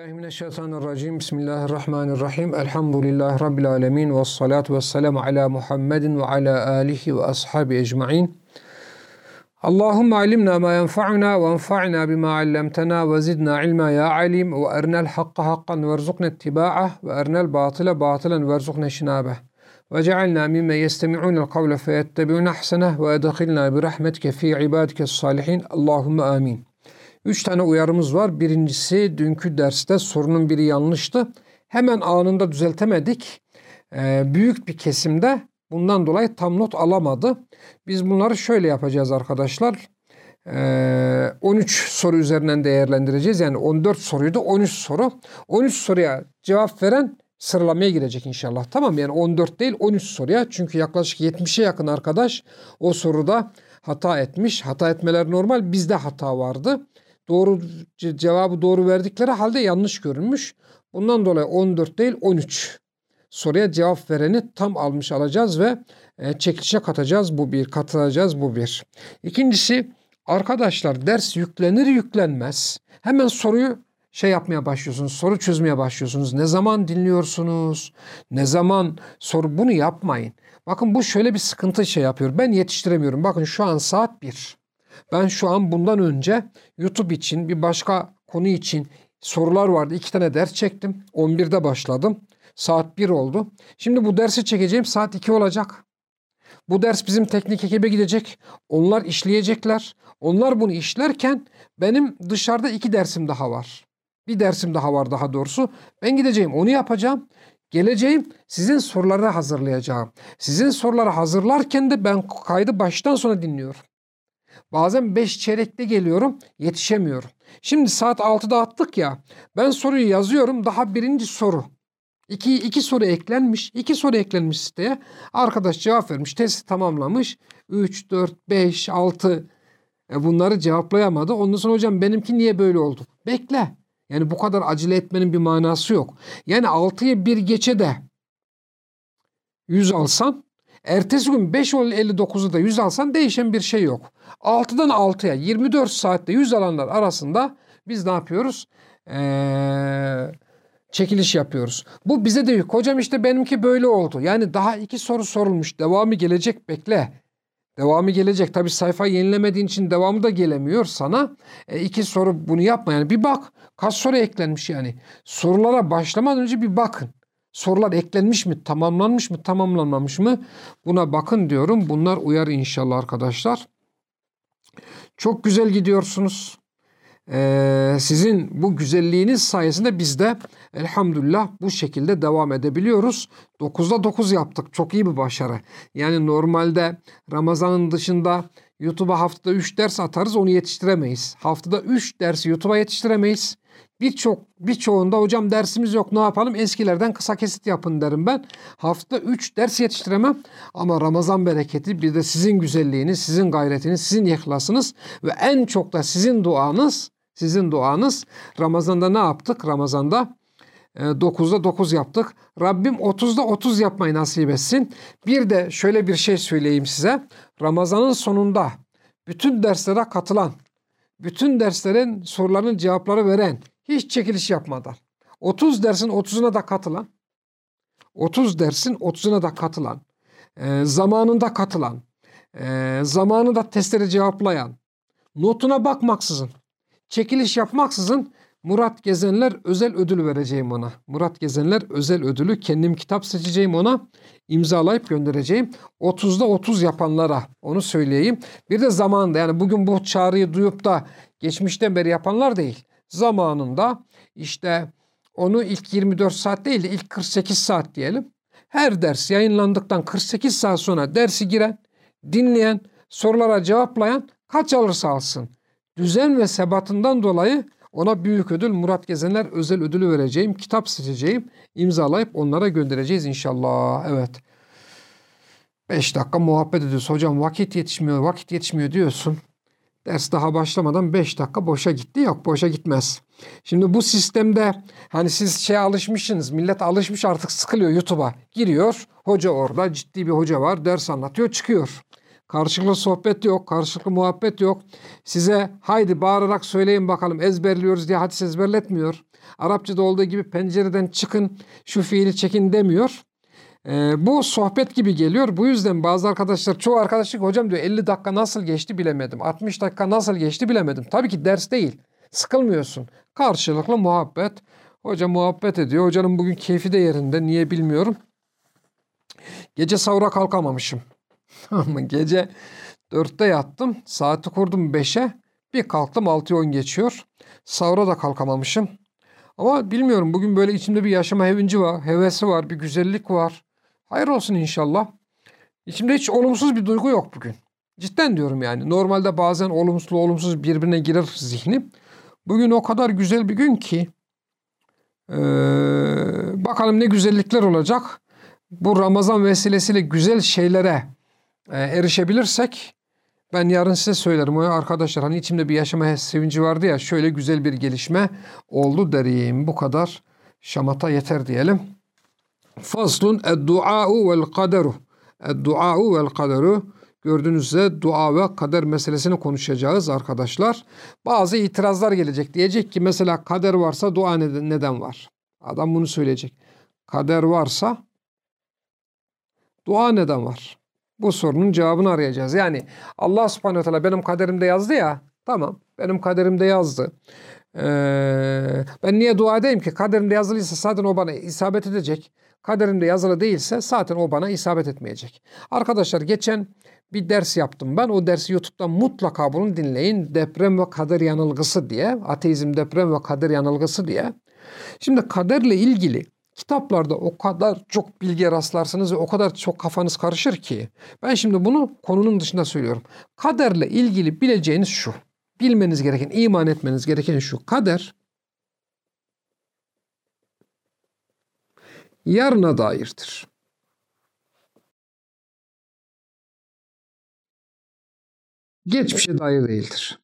بالله من الشيطان الرجيم. بسم الله الرحمن الرحيم. الحمد لله رب العالمين والصلاة والسلام على محمد وعلى آله وأصحابه أجمعين. اللهم علمنا ما ينفعنا وانفعنا بما علمتنا وزدنا علما يا عليم. وأرنا الحق حقا وارزقنا اتباعه. وأرنا الباطل باطلا وارزقنا اجتنابه. وجعلنا ممن يستمعون القول فيتبعون أحسنه. وأدخلنا برحمتك في عبادك الصالحين. اللهم آمين. Üç tane uyarımız var. Birincisi dünkü derste sorunun biri yanlıştı. Hemen anında düzeltemedik. Ee, büyük bir kesimde bundan dolayı tam not alamadı. Biz bunları şöyle yapacağız arkadaşlar. Ee, 13 soru üzerinden değerlendireceğiz. Yani 14 soruydu 13 soru. 13 soruya cevap veren sıralamaya girecek inşallah. Tamam yani 14 değil 13 soruya. Çünkü yaklaşık 70'e yakın arkadaş o soruda hata etmiş. Hata etmeler normal. Bizde hata vardı doğru cevabı doğru verdikleri halde yanlış görünmüş. Bundan dolayı 14 değil 13 soruya cevap vereni tam almış alacağız ve e, çekilişe katacağız. Bu bir, katılacağız bu bir. İkincisi arkadaşlar ders yüklenir yüklenmez hemen soruyu şey yapmaya başlıyorsunuz, soru çözmeye başlıyorsunuz. Ne zaman dinliyorsunuz? Ne zaman soru bunu yapmayın. Bakın bu şöyle bir sıkıntı şey yapıyor. Ben yetiştiremiyorum. Bakın şu an saat 1. Ben şu an bundan önce YouTube için bir başka konu için sorular vardı. İki tane ders çektim. 11'de başladım. Saat 1 oldu. Şimdi bu dersi çekeceğim saat 2 olacak. Bu ders bizim teknik ekibe gidecek. Onlar işleyecekler. Onlar bunu işlerken benim dışarıda iki dersim daha var. Bir dersim daha var daha doğrusu. Ben gideceğim onu yapacağım. Geleceğim sizin soruları hazırlayacağım. Sizin soruları hazırlarken de ben kaydı baştan sona dinliyorum. Bazen 5 çeyrekte geliyorum yetişemiyorum. Şimdi saat 6'da attık ya ben soruyu yazıyorum daha birinci soru. İki, iki soru eklenmiş. iki soru eklenmiş siteye. Arkadaş cevap vermiş. Testi tamamlamış. 3, 4, 5, 6 e bunları cevaplayamadı. Ondan sonra hocam benimki niye böyle oldu? Bekle. Yani bu kadar acele etmenin bir manası yok. Yani 6'ya 1 geçe de 100 alsan Ertesi gün 5 59'u da 100 alsan değişen bir şey yok. 6'dan 6'ya 24 saatte 100 alanlar arasında biz ne yapıyoruz? Ee, çekiliş yapıyoruz. Bu bize de yük. Hocam işte benimki böyle oldu. Yani daha iki soru sorulmuş. Devamı gelecek bekle. Devamı gelecek. Tabi sayfa yenilemediğin için devamı da gelemiyor sana. E, iki soru bunu yapma. Yani bir bak. Kaç soru eklenmiş yani. Sorulara başlamadan önce bir bakın. Sorular eklenmiş mi, tamamlanmış mı, tamamlanmamış mı? Buna bakın diyorum. Bunlar uyar inşallah arkadaşlar. Çok güzel gidiyorsunuz. Ee, sizin bu güzelliğiniz sayesinde biz de elhamdülillah bu şekilde devam edebiliyoruz. 9'da 9 yaptık. Çok iyi bir başarı. Yani normalde Ramazan'ın dışında YouTube'a haftada 3 ders atarız onu yetiştiremeyiz. Haftada 3 dersi YouTube'a yetiştiremeyiz. Birçok birçoğunda hocam dersimiz yok ne yapalım eskilerden kısa kesit yapın derim ben. Hafta 3 ders yetiştiremem ama Ramazan bereketi bir de sizin güzelliğiniz, sizin gayretiniz, sizin ihlasınız ve en çok da sizin duanız, sizin duanız Ramazan'da ne yaptık? Ramazan'da 9'da e, 9 yaptık. Rabbim 30'da 30 yapmayı nasip etsin. Bir de şöyle bir şey söyleyeyim size. Ramazanın sonunda bütün derslere katılan, bütün derslerin sorularının cevapları veren, hiç çekiliş yapmadan 30 dersin 30'una da katılan 30 dersin 30'una da katılan e, zamanında katılan e, zamanında testleri cevaplayan notuna bakmaksızın çekiliş yapmaksızın Murat Gezenler özel ödül vereceğim ona. Murat Gezenler özel ödülü kendim kitap seçeceğim ona. imzalayıp göndereceğim. 30'da 30 yapanlara onu söyleyeyim. Bir de zamanında yani bugün bu çağrıyı duyup da geçmişten beri yapanlar değil zamanında işte onu ilk 24 saat değil de ilk 48 saat diyelim. Her ders yayınlandıktan 48 saat sonra dersi giren, dinleyen, sorulara cevaplayan kaç alırsa alsın. Düzen ve sebatından dolayı ona büyük ödül Murat Gezenler özel ödülü vereceğim. Kitap seçeceğim. imzalayıp onlara göndereceğiz inşallah. Evet. 5 dakika muhabbet ediyoruz. Hocam vakit yetişmiyor, vakit yetişmiyor diyorsun. Ders daha başlamadan 5 dakika boşa gitti. Yok boşa gitmez. Şimdi bu sistemde hani siz şey alışmışsınız. Millet alışmış artık sıkılıyor YouTube'a. Giriyor. Hoca orada ciddi bir hoca var. Ders anlatıyor çıkıyor. Karşılıklı sohbet yok. Karşılıklı muhabbet yok. Size haydi bağırarak söyleyin bakalım ezberliyoruz diye hadis ezberletmiyor. Arapçada olduğu gibi pencereden çıkın şu fiili çekin demiyor. Ee, bu sohbet gibi geliyor. Bu yüzden bazı arkadaşlar, çoğu arkadaşlık hocam diyor 50 dakika nasıl geçti bilemedim. 60 dakika nasıl geçti bilemedim. Tabii ki ders değil. Sıkılmıyorsun. Karşılıklı muhabbet. Hoca muhabbet ediyor. Hocanın bugün keyfi de yerinde. Niye bilmiyorum. Gece sahura kalkamamışım. Gece 4'te yattım. Saati kurdum 5'e. Bir kalktım 6'ya 10 geçiyor. Sahura da kalkamamışım. Ama bilmiyorum bugün böyle içimde bir yaşama hevinci var. Hevesi var. Bir güzellik var. Hayır olsun inşallah. İçimde hiç olumsuz bir duygu yok bugün. Cidden diyorum yani. Normalde bazen olumsuz olumsuz birbirine girer zihnim. Bugün o kadar güzel bir gün ki. Ee, bakalım ne güzellikler olacak. Bu Ramazan vesilesiyle güzel şeylere e, erişebilirsek ben yarın size söylerim. O arkadaşlar hani içimde bir yaşama sevinci vardı ya şöyle güzel bir gelişme oldu derim. Bu kadar şamata yeter diyelim. Faslun ed-dua'u vel kaderu. Ed-dua'u vel kaderu. Gördüğünüz üzere dua ve kader meselesini konuşacağız arkadaşlar. Bazı itirazlar gelecek. Diyecek ki mesela kader varsa dua neden var? Adam bunu söyleyecek. Kader varsa dua neden var? Bu sorunun cevabını arayacağız. Yani Allah subhanehu teala benim kaderimde yazdı ya. Tamam benim kaderimde yazdı. Ee, ben niye dua edeyim ki? Kaderimde yazılıysa zaten o bana isabet edecek. Kaderimde yazılı değilse zaten o bana isabet etmeyecek. Arkadaşlar geçen bir ders yaptım ben. O dersi YouTube'dan mutlaka bunu dinleyin. Deprem ve kader yanılgısı diye. Ateizm, deprem ve kader yanılgısı diye. Şimdi kaderle ilgili kitaplarda o kadar çok bilgiye rastlarsınız ve o kadar çok kafanız karışır ki. Ben şimdi bunu konunun dışında söylüyorum. Kaderle ilgili bileceğiniz şu. Bilmeniz gereken, iman etmeniz gereken şu. Kader yarına dairdir. Geçmişe dair değildir.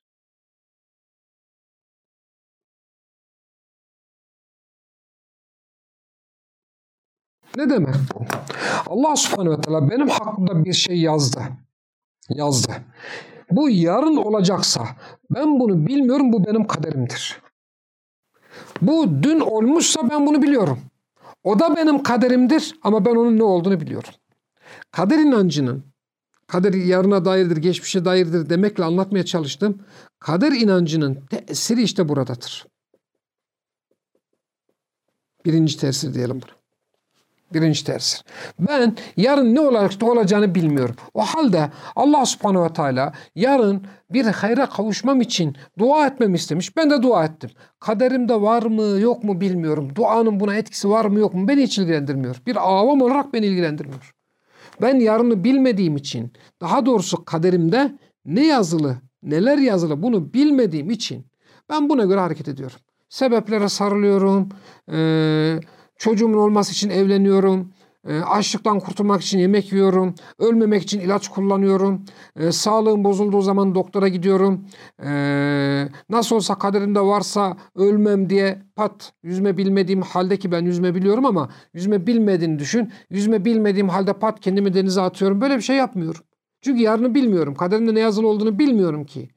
Ne demek bu? Allah subhanehu ve teala benim hakkımda bir şey yazdı. Yazdı. Bu yarın olacaksa ben bunu bilmiyorum bu benim kaderimdir. Bu dün olmuşsa ben bunu biliyorum. O da benim kaderimdir ama ben onun ne olduğunu biliyorum. Kader inancının, kader yarına dairdir, geçmişe dairdir demekle anlatmaya çalıştım. Kader inancının tesiri işte buradadır. Birinci tesir diyelim bunu. Birinci tesir. Ben yarın ne olarak olacağını bilmiyorum. O halde Allah subhanehu ve teala yarın bir hayra kavuşmam için dua etmemi istemiş. Ben de dua ettim. Kaderimde var mı yok mu bilmiyorum. Duanın buna etkisi var mı yok mu beni hiç ilgilendirmiyor. Bir avam olarak beni ilgilendirmiyor. Ben yarını bilmediğim için daha doğrusu kaderimde ne yazılı neler yazılı bunu bilmediğim için ben buna göre hareket ediyorum. Sebeplere sarılıyorum. Eee Çocuğumun olması için evleniyorum. E, açlıktan kurtulmak için yemek yiyorum. Ölmemek için ilaç kullanıyorum. E, sağlığım bozulduğu zaman doktora gidiyorum. E, nasıl olsa kaderimde varsa ölmem diye pat yüzme bilmediğim halde ki ben yüzme biliyorum ama yüzme bilmediğini düşün. Yüzme bilmediğim halde pat kendimi denize atıyorum. Böyle bir şey yapmıyorum. Çünkü yarını bilmiyorum. Kaderimde ne yazılı olduğunu bilmiyorum ki.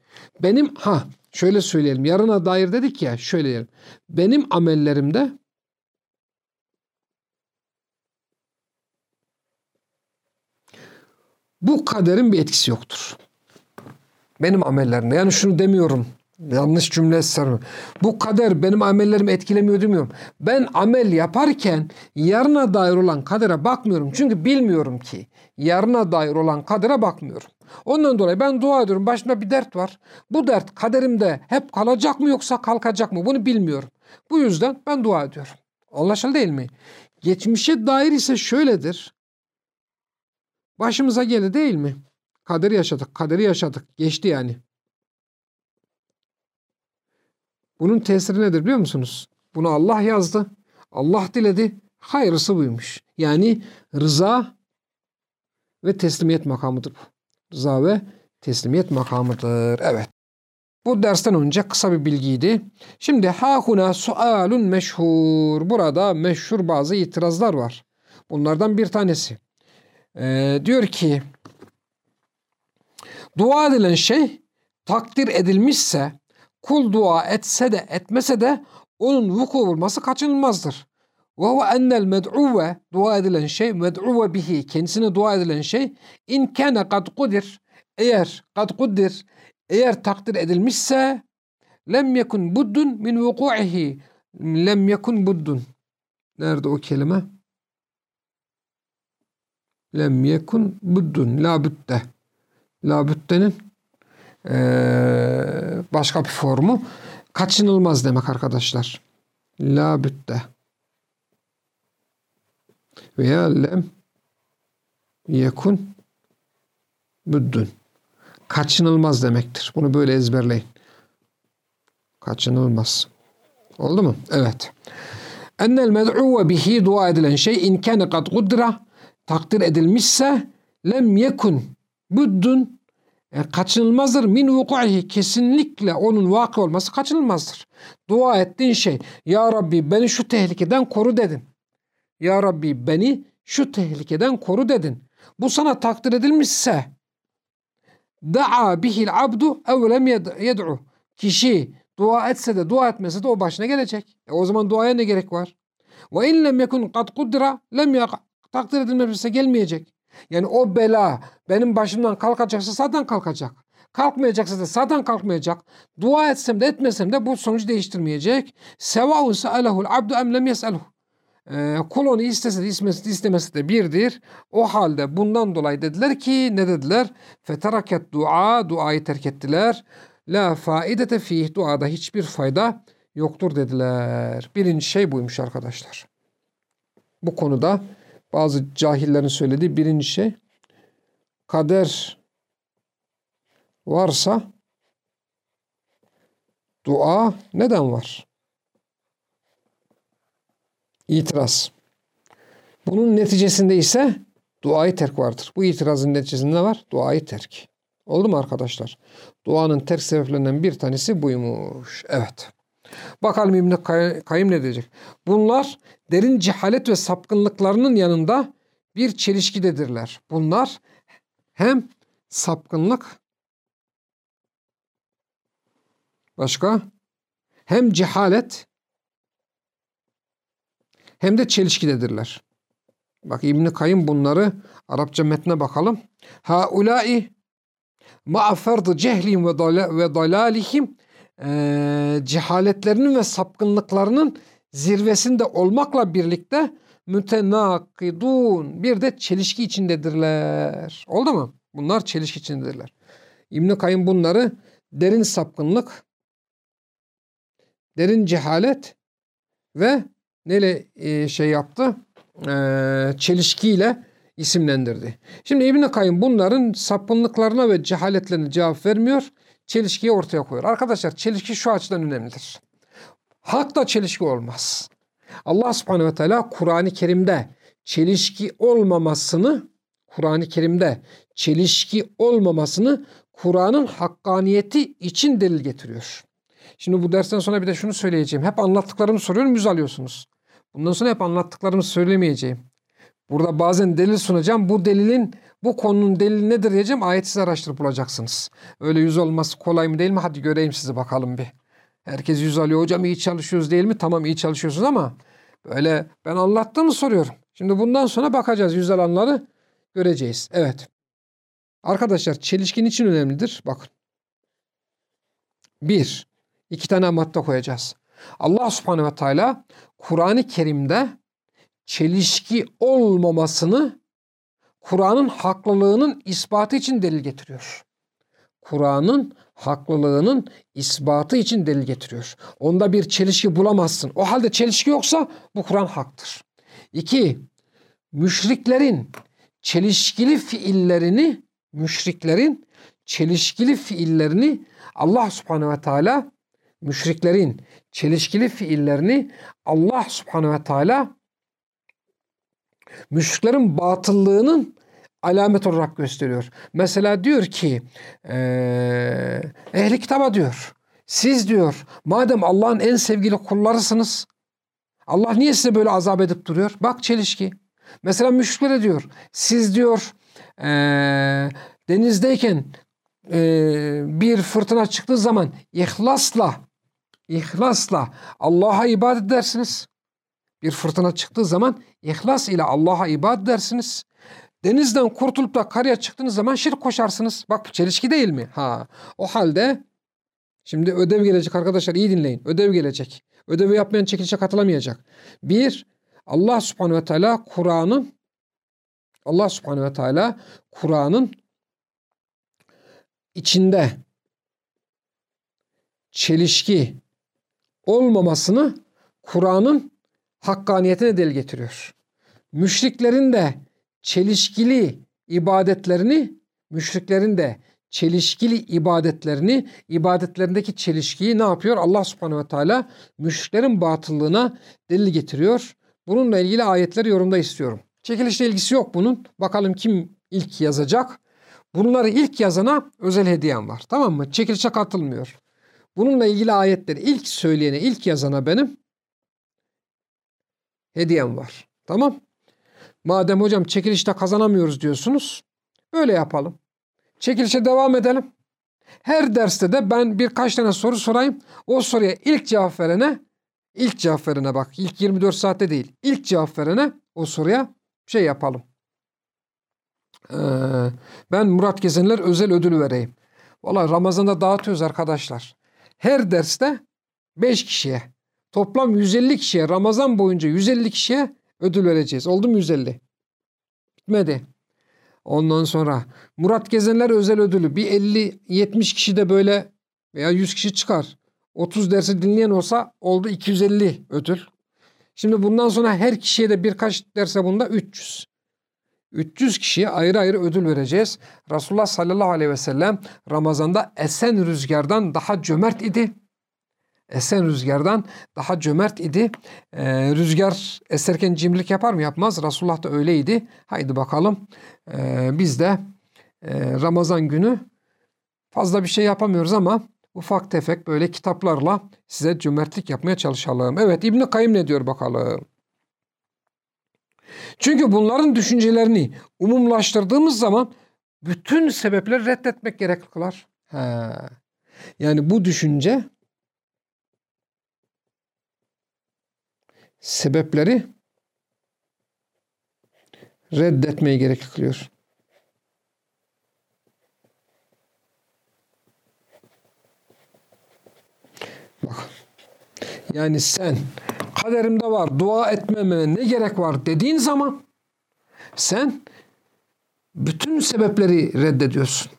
Benim ha şöyle söyleyelim. Yarına dair dedik ya şöyle diyelim. Benim amellerimde Bu kaderin bir etkisi yoktur. Benim amellerimde. Yani şunu demiyorum. Yanlış cümle sarım. Bu kader benim amellerimi etkilemiyor demiyorum. Ben amel yaparken yarına dair olan kadere bakmıyorum. Çünkü bilmiyorum ki. Yarına dair olan kadere bakmıyorum. Ondan dolayı ben dua ediyorum. Başımda bir dert var. Bu dert kaderimde hep kalacak mı yoksa kalkacak mı? Bunu bilmiyorum. Bu yüzden ben dua ediyorum. Anlaşıldı değil mi? Geçmişe dair ise şöyledir. Başımıza geldi değil mi? Kaderi yaşadık, kaderi yaşadık. Geçti yani. Bunun tesiri nedir biliyor musunuz? Bunu Allah yazdı. Allah diledi. Hayırlısı buymuş. Yani rıza ve teslimiyet makamıdır bu. Rıza ve teslimiyet makamıdır. Evet. Bu dersten önce kısa bir bilgiydi. Şimdi hahuna sualun meşhur. Burada meşhur bazı itirazlar var. Bunlardan bir tanesi. Ee, diyor ki dua edilen şey takdir edilmişse kul dua etse de etmese de onun vuku bulması kaçınılmazdır. Ve huve ennel med'uve dua edilen şey med'uve bihi kendisine dua edilen şey in kâne kad kudir eğer kad kudir eğer takdir edilmişse lem yekun buddun min vuku'ihi lem yekun buddun nerede o kelime lem yekun buddun la bütte la büttenin ee, başka bir formu kaçınılmaz demek arkadaşlar la bütte veya lem yekun büddün. Kaçınılmaz demektir. Bunu böyle ezberleyin. Kaçınılmaz. Oldu mu? Evet. Ennel med'uve bihi dua edilen şey in kâne kad kudra takdir edilmişse lem yekun büddün e, kaçınılmazdır min vuku'ihi kesinlikle onun vakı olması kaçınılmazdır. Dua ettiğin şey ya Rabbi beni şu tehlikeden koru dedin. Ya Rabbi beni şu tehlikeden koru dedin. Bu sana takdir edilmişse da'a bihil abdu ev lem yed'u. Kişi dua etse de dua etmese de o başına gelecek. E o zaman duaya ne gerek var? Ve in lem yekun kad kudra lem takdir edilmemişse gelmeyecek. Yani o bela benim başımdan kalkacaksa zaten kalkacak. Kalkmayacaksa da zaten kalkmayacak. Dua etsem de etmesem de bu sonucu değiştirmeyecek. Sevaun sa'alehul abdu em lem yes'elhu. E, kul onu istese de istemesi, istemesi de birdir. O halde bundan dolayı dediler ki ne dediler? Feteraket dua, duayı terk ettiler. La faidete fih, duada hiçbir fayda yoktur dediler. Birinci şey buymuş arkadaşlar. Bu konuda bazı cahillerin söylediği birinci şey kader varsa dua neden var? İtiraz. Bunun neticesinde ise duayı terk vardır. Bu itirazın neticesinde ne var? Duayı terk. Oldu mu arkadaşlar? Duanın terk sebeplerinden bir tanesi buymuş. Evet. Bakalım İbn-i Kayyım ne diyecek? Bunlar derin cehalet ve sapkınlıklarının yanında bir çelişkidedirler. Bunlar hem sapkınlık başka hem cehalet hem de çelişkidedirler. Bak İbn Kayyım bunları Arapça metne bakalım. Haulai ma'a ferdı cehlihim ve dalalihim e, cehaletlerinin ve sapkınlıklarının zirvesinde olmakla birlikte mütenakidun bir de çelişki içindedirler. Oldu mu? Bunlar çelişki içindedirler. İbn Kayyım bunları derin sapkınlık, derin cehalet ve neyle e, şey yaptı? E, çelişkiyle isimlendirdi. Şimdi İbn-i Kayyım bunların sapınlıklarına ve cehaletlerine cevap vermiyor. Çelişkiyi ortaya koyuyor. Arkadaşlar çelişki şu açıdan önemlidir. Hakta çelişki olmaz. Allah subhanehu ve teala Kur'an-ı Kerim'de çelişki olmamasını Kur'an-ı Kerim'de çelişki olmamasını Kur'an'ın hakkaniyeti için delil getiriyor. Şimdi bu dersten sonra bir de şunu söyleyeceğim. Hep anlattıklarımı soruyorum yüz alıyorsunuz. Bundan sonra hep anlattıklarımı söylemeyeceğim. Burada bazen delil sunacağım. Bu delilin, bu konunun delili nedir diyeceğim. Ayet siz araştırıp bulacaksınız. Öyle yüz olması kolay mı değil mi? Hadi göreyim sizi bakalım bir. Herkes yüz alıyor. Hocam iyi çalışıyoruz değil mi? Tamam iyi çalışıyorsunuz ama böyle ben anlattığımı soruyorum. Şimdi bundan sonra bakacağız yüz alanları göreceğiz. Evet. Arkadaşlar çelişkin için önemlidir. Bakın. Bir. iki tane madde koyacağız. Allah subhanehu ve teala Kur'an-ı Kerim'de çelişki olmamasını Kur'an'ın haklılığının ispatı için delil getiriyor. Kur'an'ın haklılığının ispatı için delil getiriyor. Onda bir çelişki bulamazsın. O halde çelişki yoksa bu Kur'an haktır. İki, müşriklerin çelişkili fiillerini, müşriklerin çelişkili fiillerini Allah subhanehu ve teala müşriklerin çelişkili fiillerini Allah subhanehu ve teala müşriklerin batıllığının alamet olarak gösteriyor. Mesela diyor ki ee, ehli kitaba diyor siz diyor madem Allah'ın en sevgili kullarısınız Allah niye size böyle azap edip duruyor? Bak çelişki. Mesela müşriklere diyor siz diyor ee, denizdeyken e, bir fırtına çıktığı zaman ihlasla ihlasla Allah'a ibadet edersiniz. Bir fırtına çıktığı zaman ihlas ile Allah'a ibadet edersiniz. Denizden kurtulup da karaya çıktığınız zaman şirk koşarsınız. Bak çelişki değil mi? Ha. O halde şimdi ödev gelecek arkadaşlar iyi dinleyin. Ödev gelecek. Ödevi yapmayan çekilişe katılamayacak. Bir, Allah subhanehu ve teala Kur'an'ın Allah subhanehu ve teala Kur'an'ın içinde çelişki olmamasını Kur'an'ın hakkaniyetine del getiriyor. Müşriklerin de çelişkili ibadetlerini, müşriklerin de çelişkili ibadetlerini, ibadetlerindeki çelişkiyi ne yapıyor? Allah subhanehu ve teala müşriklerin batıllığına delil getiriyor. Bununla ilgili ayetleri yorumda istiyorum. Çekilişle ilgisi yok bunun. Bakalım kim ilk yazacak? Bunları ilk yazana özel hediyem var. Tamam mı? Çekilişe katılmıyor. Bununla ilgili ayetleri ilk söyleyene, ilk yazana benim hediyem var. Tamam. Madem hocam çekilişte kazanamıyoruz diyorsunuz. Öyle yapalım. Çekilişe devam edelim. Her derste de ben birkaç tane soru sorayım. O soruya ilk cevap verene, ilk cevap verene bak. ilk 24 saatte değil. İlk cevap verene o soruya şey yapalım. Ee, ben Murat Gezenler özel ödül vereyim. Valla Ramazan'da dağıtıyoruz arkadaşlar. Her derste 5 kişiye toplam 150 kişiye Ramazan boyunca 150 kişiye ödül vereceğiz. Oldu mu 150? Bitmedi. Ondan sonra Murat Gezenler özel ödülü bir 50-70 kişi de böyle veya 100 kişi çıkar. 30 dersi dinleyen olsa oldu 250 ödül. Şimdi bundan sonra her kişiye de birkaç derse bunda 300. 300 kişiye ayrı ayrı ödül vereceğiz. Resulullah sallallahu aleyhi ve sellem Ramazan'da esen rüzgardan daha cömert idi. Esen rüzgardan daha cömert idi. Ee, rüzgar eserken cimrilik yapar mı? Yapmaz. Resulullah da öyleydi. Haydi bakalım. Ee, biz de e, Ramazan günü fazla bir şey yapamıyoruz ama ufak tefek böyle kitaplarla size cömertlik yapmaya çalışalım. Evet İbni Kayyım ne diyor bakalım. Çünkü bunların düşüncelerini umumlaştırdığımız zaman bütün sebepleri reddetmek gerek kılar. He. Yani bu düşünce sebepleri reddetmeyi gerek kılıyor. Bak. Yani sen kaderimde var dua etmeme ne gerek var dediğin zaman sen bütün sebepleri reddediyorsun.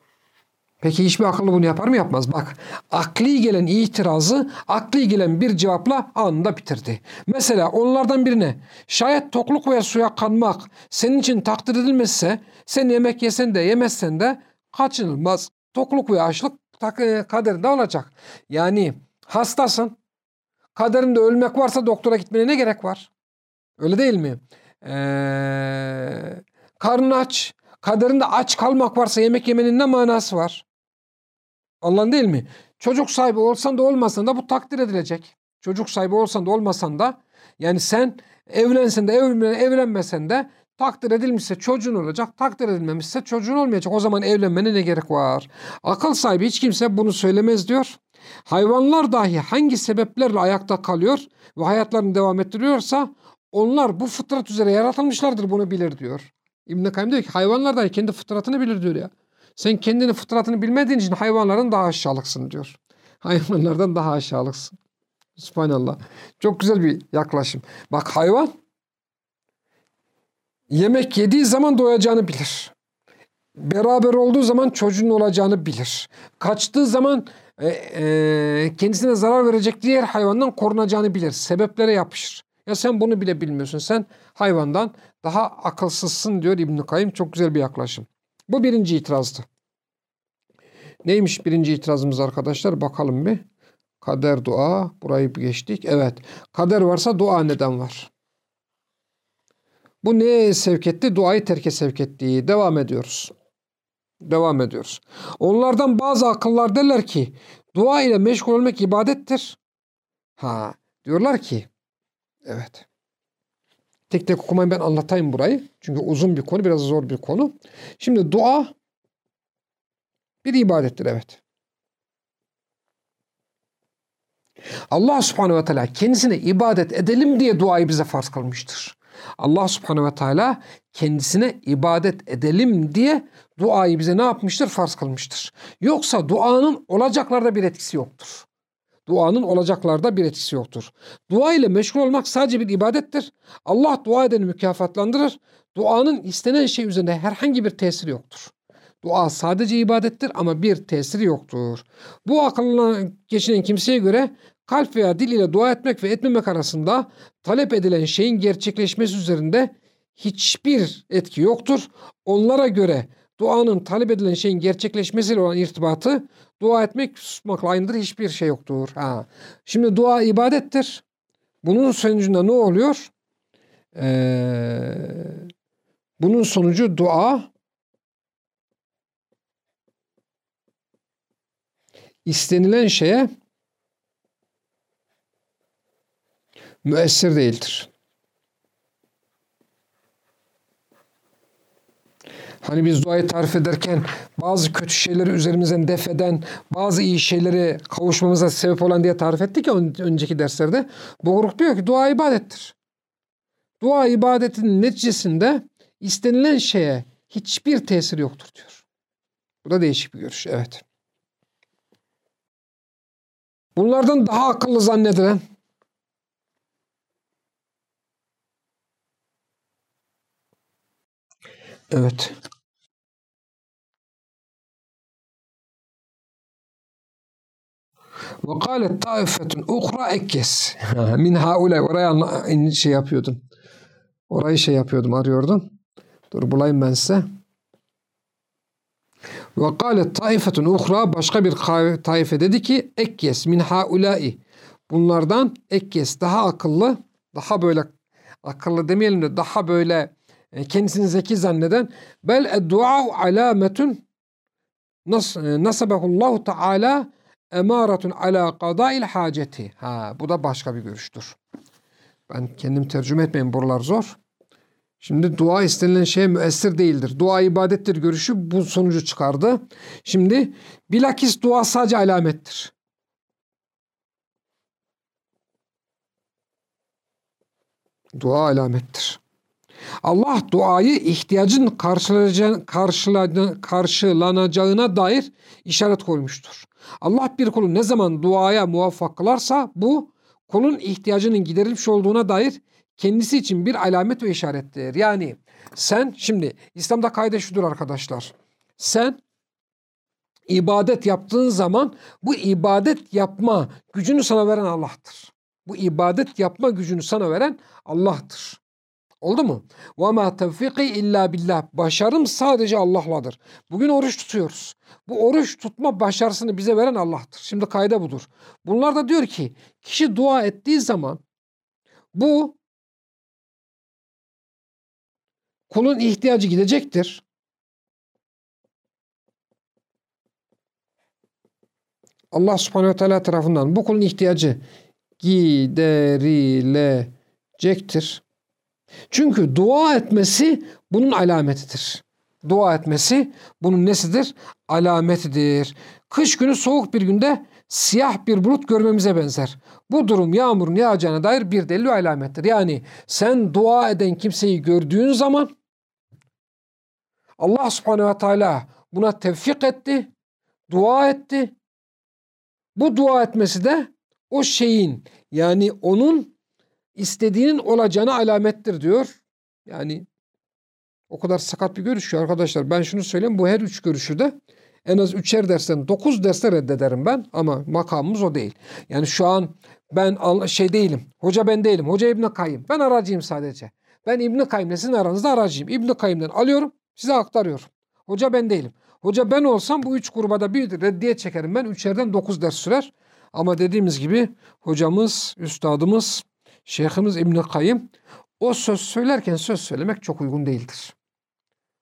Peki hiçbir akıllı bunu yapar mı yapmaz? Bak akli gelen itirazı akli gelen bir cevapla anında bitirdi. Mesela onlardan birine şayet tokluk veya suya kanmak senin için takdir edilmezse sen yemek yesen de yemezsen de kaçınılmaz tokluk veya açlık kaderinde olacak. Yani hastasın kaderinde ölmek varsa doktora gitmene ne gerek var? Öyle değil mi? Ee, karnın aç. Kaderinde aç kalmak varsa yemek yemenin ne manası var? Allah'ın değil mi? Çocuk sahibi olsan da olmasan da bu takdir edilecek. Çocuk sahibi olsan da olmasan da yani sen evlensen de evlen, evlenmesen de takdir edilmişse çocuğun olacak. Takdir edilmemişse çocuğun olmayacak. O zaman evlenmene ne gerek var? Akıl sahibi hiç kimse bunu söylemez diyor. Hayvanlar dahi hangi sebeplerle ayakta kalıyor ve hayatlarını devam ettiriyorsa onlar bu fıtrat üzere yaratılmışlardır bunu bilir diyor. İbn-i Kayyum diyor ki hayvanlar dahi kendi fıtratını bilir diyor ya. Sen kendini fıtratını bilmediğin için hayvanların daha aşağılıksın diyor. Hayvanlardan daha aşağılıksın. Subhanallah. Çok güzel bir yaklaşım. Bak hayvan yemek yediği zaman doyacağını bilir. Beraber olduğu zaman çocuğun olacağını bilir. Kaçtığı zaman e, e, kendisine zarar verecek diğer hayvandan korunacağını bilir. Sebeplere yapışır. Ya sen bunu bile bilmiyorsun. Sen hayvandan daha akılsızsın diyor İbn-i Kayyum. Çok güzel bir yaklaşım. Bu birinci itirazdı. Neymiş birinci itirazımız arkadaşlar? Bakalım bir. Kader dua. Burayı geçtik. Evet. Kader varsa dua neden var? Bu neye sevk etti? Duayı terke sevk etti. Devam ediyoruz. Devam ediyoruz. Onlardan bazı akıllar derler ki dua ile meşgul olmak ibadettir. Ha diyorlar ki evet. Tek tek okumayı ben anlatayım burayı. Çünkü uzun bir konu, biraz zor bir konu. Şimdi dua bir ibadettir evet. Allah subhanehu ve teala kendisine ibadet edelim diye duayı bize farz kılmıştır. Allah subhanehu ve teala kendisine ibadet edelim diye duayı bize ne yapmıştır? Farz kılmıştır. Yoksa duanın olacaklarda bir etkisi yoktur. Duanın olacaklarda bir etkisi yoktur. Dua ile meşgul olmak sadece bir ibadettir. Allah dua edeni mükafatlandırır. Duanın istenen şey üzerinde herhangi bir tesiri yoktur. Dua sadece ibadettir ama bir tesiri yoktur. Bu akılına geçinen kimseye göre kalp veya dil ile dua etmek ve etmemek arasında talep edilen şeyin gerçekleşmesi üzerinde hiçbir etki yoktur. Onlara göre duanın talep edilen şeyin gerçekleşmesiyle olan irtibatı dua etmek susmakla aynıdır. Hiçbir şey yoktur. Ha. Şimdi dua ibadettir. Bunun sonucunda ne oluyor? Ee, bunun sonucu dua istenilen şeye müessir değildir. Hani biz duayı tarif ederken bazı kötü şeyleri üzerimizden def eden, bazı iyi şeyleri kavuşmamıza sebep olan diye tarif ettik ya önceki derslerde. Bu grup diyor ki dua ibadettir. Dua ibadetinin neticesinde istenilen şeye hiçbir tesir yoktur diyor. Bu da değişik bir görüş. Evet. Bunlardan daha akıllı zannedilen Evet. Ve kâlet taifetun ukra ekkes. Min haulay. Oraya şey yapıyordum. Orayı şey yapıyordum, arıyordum. Dur bulayım ben size. Ve kâlet taifetun ukra. Başka bir taife dedi ki ekkes min haulai. Bunlardan ekkes daha akıllı, daha böyle akıllı demeyelim de daha böyle kendisini zeki zanneden bel dua alametun e, nasabahullahu Teala emaratun ala qada'il haceti. Ha bu da başka bir görüştür. Ben kendim tercüme etmeyin buralar zor. Şimdi dua istenilen şey müessir değildir. Dua ibadettir görüşü bu sonucu çıkardı. Şimdi bilakis dua sadece alamettir. Dua alamettir. Allah duayı ihtiyacın karşılanacağına dair işaret koymuştur. Allah bir kulu ne zaman duaya muvaffak kılarsa bu kulun ihtiyacının giderilmiş olduğuna dair kendisi için bir alamet ve işarettir. Yani sen şimdi İslam'da kaide şudur arkadaşlar. Sen ibadet yaptığın zaman bu ibadet yapma gücünü sana veren Allah'tır. Bu ibadet yapma gücünü sana veren Allah'tır. Oldu mu? Ve ma tevfiki illa billah. Başarım sadece Allah'ladır. Bugün oruç tutuyoruz. Bu oruç tutma başarısını bize veren Allah'tır. Şimdi kayda budur. Bunlar da diyor ki kişi dua ettiği zaman bu kulun ihtiyacı gidecektir. Allah subhanehu ve teala tarafından bu kulun ihtiyacı giderilecektir. Çünkü dua etmesi bunun alametidir. Dua etmesi bunun nesidir? Alametidir. Kış günü soğuk bir günde siyah bir bulut görmemize benzer. Bu durum yağmurun yağacağına dair bir delil alamettir. Yani sen dua eden kimseyi gördüğün zaman Allah subhanehu ve teala buna tevfik etti, dua etti. Bu dua etmesi de o şeyin yani onun istediğinin olacağına alamettir diyor. Yani o kadar sakat bir görüş arkadaşlar. Ben şunu söyleyeyim bu her üç görüşü de en az üçer dersten dokuz derste reddederim ben ama makamımız o değil. Yani şu an ben şey değilim. Hoca ben değilim. Hoca İbn Kayyım. Ben aracıyım sadece. Ben İbn Kayyım'la sizin aranızda aracıyım. İbn Kayyım'dan alıyorum, size aktarıyorum. Hoca ben değilim. Hoca ben olsam bu üç gruba da bir reddiye çekerim. Ben üçerden dokuz ders sürer. Ama dediğimiz gibi hocamız, üstadımız Şeyhimiz İbn Kayyım o söz söylerken söz söylemek çok uygun değildir.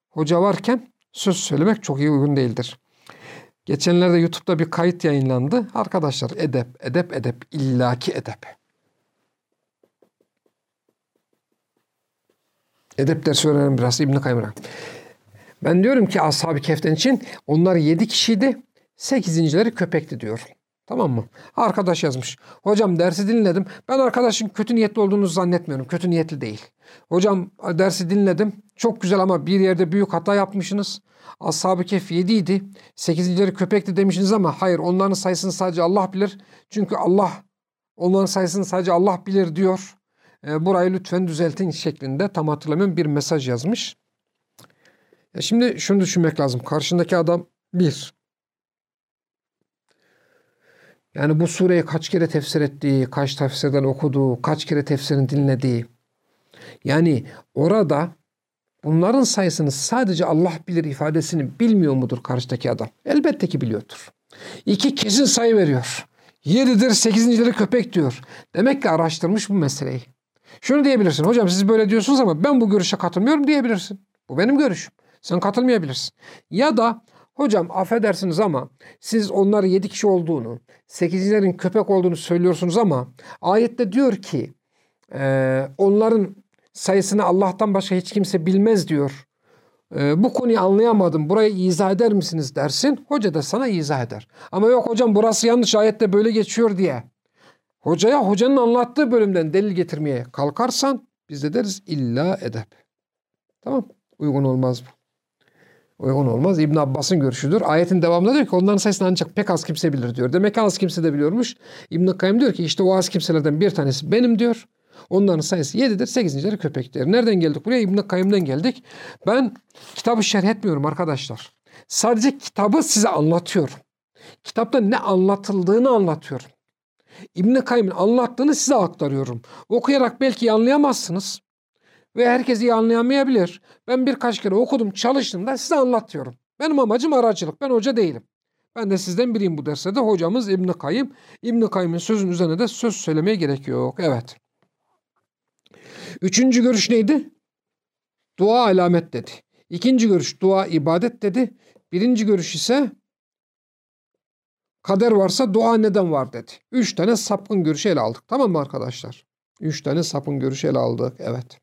Hoca varken söz söylemek çok iyi uygun değildir. Geçenlerde YouTube'da bir kayıt yayınlandı. Arkadaşlar edep, edep, edep, illaki edep. Edep dersi öğrenelim biraz İbn Kayyım'dan. Ben diyorum ki Ashab-ı Kehf'ten için onlar yedi kişiydi. Sekizincileri köpekti diyor. Tamam mı? Arkadaş yazmış. Hocam dersi dinledim. Ben arkadaşın kötü niyetli olduğunu zannetmiyorum. Kötü niyetli değil. Hocam dersi dinledim. Çok güzel ama bir yerde büyük hata yapmışsınız. Ashab-ı Kehf 7 idi. 8'leri köpekti demişsiniz ama hayır onların sayısını sadece Allah bilir. Çünkü Allah onların sayısını sadece Allah bilir diyor. E, burayı lütfen düzeltin şeklinde tam hatırlamıyorum bir mesaj yazmış. Ya şimdi şunu düşünmek lazım. Karşındaki adam bir. Yani bu sureyi kaç kere tefsir ettiği, kaç tefsirden okuduğu, kaç kere tefsirini dinlediği. Yani orada bunların sayısını sadece Allah bilir ifadesini bilmiyor mudur karşıdaki adam? Elbette ki biliyordur. İki kesin sayı veriyor. Yedidir, sekizincileri köpek diyor. Demek ki araştırmış bu meseleyi. Şunu diyebilirsin. Hocam siz böyle diyorsunuz ama ben bu görüşe katılmıyorum diyebilirsin. Bu benim görüşüm. Sen katılmayabilirsin. Ya da hocam affedersiniz ama siz onlar yedi kişi olduğunu, sekizlerin köpek olduğunu söylüyorsunuz ama ayette diyor ki e, onların sayısını Allah'tan başka hiç kimse bilmez diyor. E, bu konuyu anlayamadım. Burayı izah eder misiniz dersin. Hoca da sana izah eder. Ama yok hocam burası yanlış ayette böyle geçiyor diye. Hocaya hocanın anlattığı bölümden delil getirmeye kalkarsan biz de deriz illa edep. Tamam Uygun olmaz bu uygun olmaz. İbn Abbas'ın görüşüdür. Ayetin devamında diyor ki onların sayısını ancak pek az kimse bilir diyor. Demek ki az kimse de biliyormuş. İbn Kayyım diyor ki işte o az kimselerden bir tanesi benim diyor. Onların sayısı 7'dir, 8.leri köpektir. Nereden geldik buraya? İbn Kayyım'dan geldik. Ben kitabı şerh etmiyorum arkadaşlar. Sadece kitabı size anlatıyorum. Kitapta ne anlatıldığını anlatıyorum. İbn Kayyım'ın anlattığını size aktarıyorum. Okuyarak belki anlayamazsınız ve herkes iyi anlayamayabilir. Ben birkaç kere okudum, çalıştım da size anlatıyorum. Benim amacım aracılık. Ben hoca değilim. Ben de sizden biriyim bu derste de. Hocamız İbn Kayyım. İbn Kayyım'ın sözün üzerine de söz söylemeye gerek yok. Evet. Üçüncü görüş neydi? Dua alamet dedi. İkinci görüş dua ibadet dedi. Birinci görüş ise kader varsa dua neden var dedi. Üç tane sapkın görüşü ele aldık. Tamam mı arkadaşlar? Üç tane sapkın görüşü ele aldık. Evet.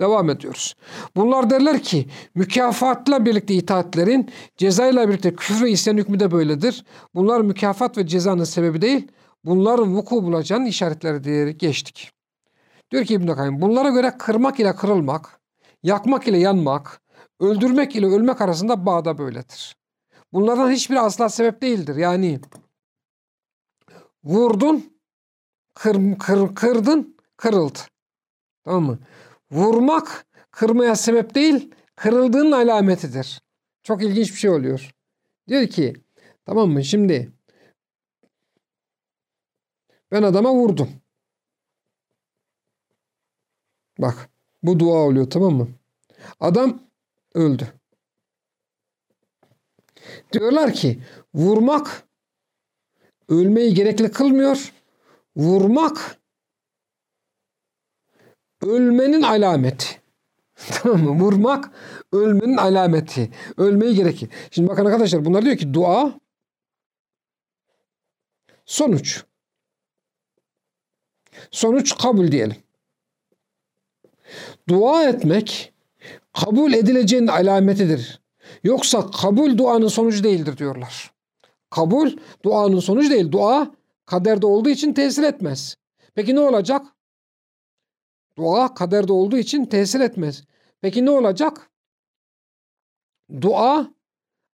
Devam ediyoruz. Bunlar derler ki mükafatla birlikte itaatlerin cezayla birlikte küfür ve isyan hükmü de böyledir. Bunlar mükafat ve cezanın sebebi değil bunların vuku bulacağının işaretleridir. Geçtik. Diyor ki İbn-i bunlara göre kırmak ile kırılmak, yakmak ile yanmak, öldürmek ile ölmek arasında bağda böyledir. Bunlardan hiçbir asla sebep değildir. Yani vurdun, kır, kır, kırdın, kırıldı. Tamam mı? Vurmak kırmaya sebep değil, kırıldığının alametidir. Çok ilginç bir şey oluyor. Diyor ki, tamam mı şimdi ben adama vurdum. Bak bu dua oluyor tamam mı? Adam öldü. Diyorlar ki vurmak ölmeyi gerekli kılmıyor. Vurmak ölmenin alameti. tamam mı? Vurmak ölmenin alameti. Ölmeyi gerekir. Şimdi bakın arkadaşlar bunlar diyor ki dua sonuç. Sonuç kabul diyelim. Dua etmek kabul edileceğinin alametidir. Yoksa kabul duanın sonucu değildir diyorlar. Kabul duanın sonucu değil. Dua kaderde olduğu için tesir etmez. Peki ne olacak? Dua kaderde olduğu için tesir etmez. Peki ne olacak? Dua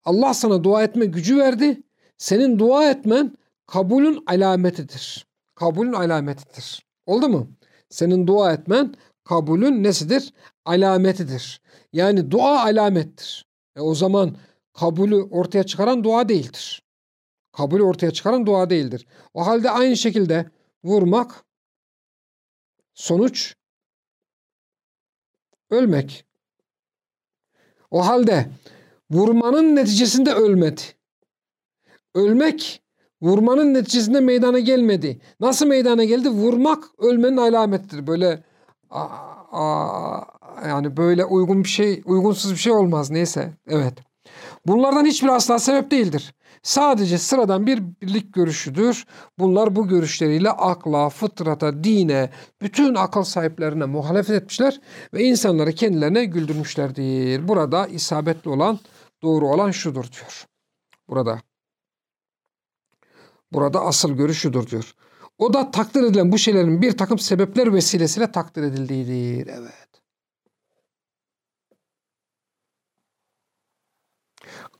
Allah sana dua etme gücü verdi. Senin dua etmen kabulün alametidir. Kabulün alametidir. Oldu mu? Senin dua etmen kabulün nesidir? Alametidir. Yani dua alamettir. E o zaman kabulü ortaya çıkaran dua değildir. Kabulü ortaya çıkaran dua değildir. O halde aynı şekilde vurmak sonuç ölmek. O halde vurmanın neticesinde ölmedi. Ölmek vurmanın neticesinde meydana gelmedi. Nasıl meydana geldi? Vurmak ölmenin alametidir. Böyle aa, aa, yani böyle uygun bir şey, uygunsuz bir şey olmaz. Neyse. Evet. Bunlardan hiçbir asla sebep değildir. Sadece sıradan bir birlik görüşüdür. Bunlar bu görüşleriyle akla, fıtrata, dine, bütün akıl sahiplerine muhalefet etmişler ve insanları kendilerine güldürmüşlerdir. Burada isabetli olan, doğru olan şudur diyor. Burada. Burada asıl görüşüdür diyor. O da takdir edilen bu şeylerin bir takım sebepler vesilesiyle takdir edildiğidir. Evet.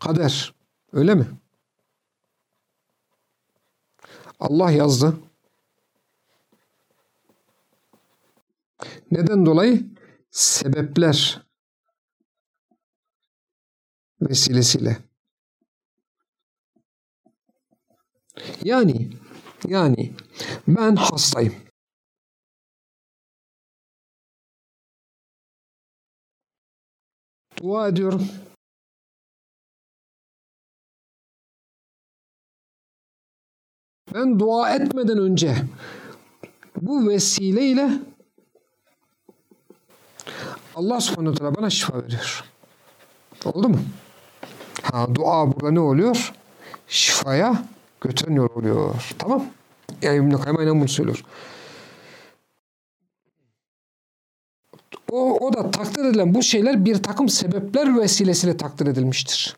Kader. Öyle mi? Allah yazdı. Neden dolayı? Sebepler vesilesiyle. Yani yani ben hastayım. Dua ediyorum. Ben dua etmeden önce bu vesileyle Allah subhanahu teala bana şifa veriyor. Oldu mu? Ha, dua burada ne oluyor? Şifaya götüren yol oluyor. Tamam. Yani İbn-i Kayyum aynen bunu söylüyor. O, o da takdir edilen bu şeyler bir takım sebepler vesilesiyle takdir edilmiştir.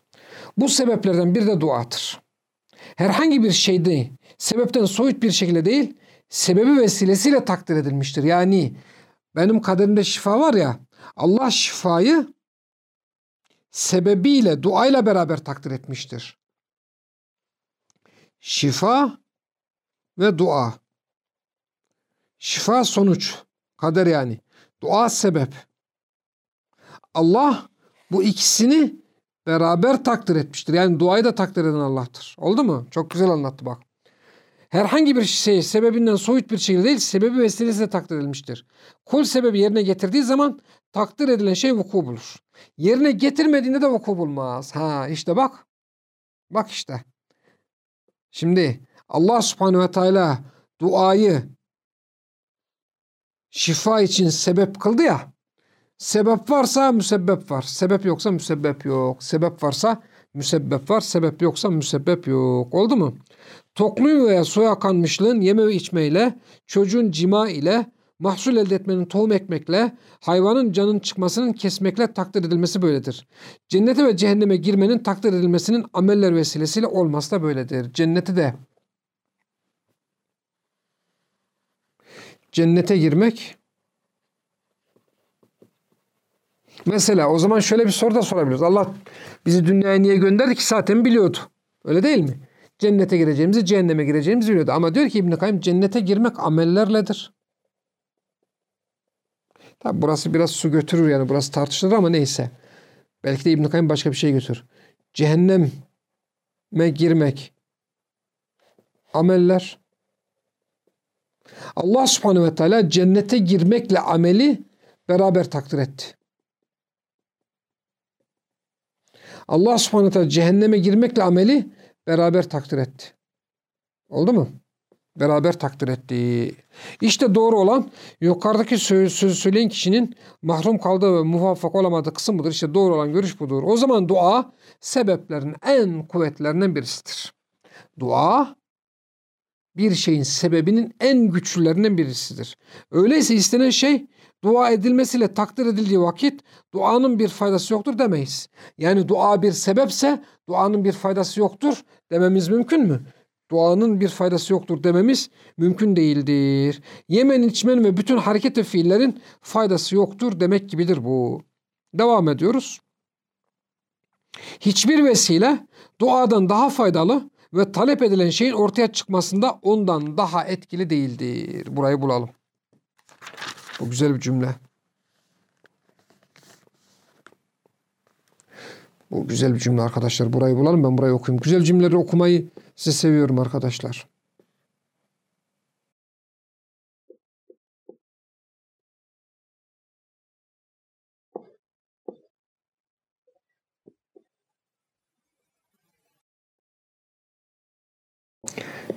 Bu sebeplerden biri de duadır. Herhangi bir şeyde sebepten soyut bir şekilde değil, sebebi vesilesiyle takdir edilmiştir. Yani benim kaderimde şifa var ya, Allah şifayı sebebiyle, duayla beraber takdir etmiştir. Şifa ve dua. Şifa sonuç, kader yani. Dua sebep. Allah bu ikisini beraber takdir etmiştir. Yani duayı da takdir eden Allah'tır. Oldu mu? Çok güzel anlattı bak. Herhangi bir şey sebebinden soyut bir şekilde değil, sebebi vesilesiyle takdir edilmiştir. Kul sebebi yerine getirdiği zaman takdir edilen şey vuku bulur. Yerine getirmediğinde de vuku bulmaz. Ha işte bak. Bak işte. Şimdi Allah subhanehu ve teala duayı şifa için sebep kıldı ya. Sebep varsa müsebbep var. Sebep yoksa müsebbep yok. Sebep varsa müsebbep var. Sebep yoksa müsebbep yok. Oldu mu? Tokluğun veya soya kanmışlığın yeme ve içmeyle, çocuğun cima ile, mahsul elde etmenin tohum ekmekle, hayvanın canın çıkmasının kesmekle takdir edilmesi böyledir. Cennete ve cehenneme girmenin takdir edilmesinin ameller vesilesiyle olması da böyledir. Cennete de cennete girmek Mesela o zaman şöyle bir soru da sorabiliriz. Allah bizi dünyaya niye gönderdi ki zaten biliyordu. Öyle değil mi? Cennete gireceğimizi, cehenneme gireceğimizi biliyordu. Ama diyor ki İbn-i Kayyum cennete girmek amellerledir. Tabi burası biraz su götürür yani burası tartışılır ama neyse. Belki de İbn-i Kayyum başka bir şey götürür. Cehenneme girmek ameller. Allah subhanehu ve teala cennete girmekle ameli beraber takdir etti. Allah subhanahu teala cehenneme girmekle ameli beraber takdir etti. Oldu mu? Beraber takdir etti. İşte doğru olan yukarıdaki sözü söyleyen kişinin mahrum kaldığı ve muvaffak olamadığı kısım budur. İşte doğru olan görüş budur. O zaman dua sebeplerin en kuvvetlerinden birisidir. Dua bir şeyin sebebinin en güçlülerinden birisidir. Öyleyse istenen şey dua edilmesiyle takdir edildiği vakit duanın bir faydası yoktur demeyiz. Yani dua bir sebepse duanın bir faydası yoktur dememiz mümkün mü? Duanın bir faydası yoktur dememiz mümkün değildir. Yemen, içmen ve bütün hareket ve fiillerin faydası yoktur demek gibidir bu. Devam ediyoruz. Hiçbir vesile duadan daha faydalı ve talep edilen şeyin ortaya çıkmasında ondan daha etkili değildir. Burayı bulalım. Bu güzel bir cümle. Bu güzel bir cümle arkadaşlar. Burayı bulalım ben burayı okuyayım. Güzel cümleleri okumayı size seviyorum arkadaşlar.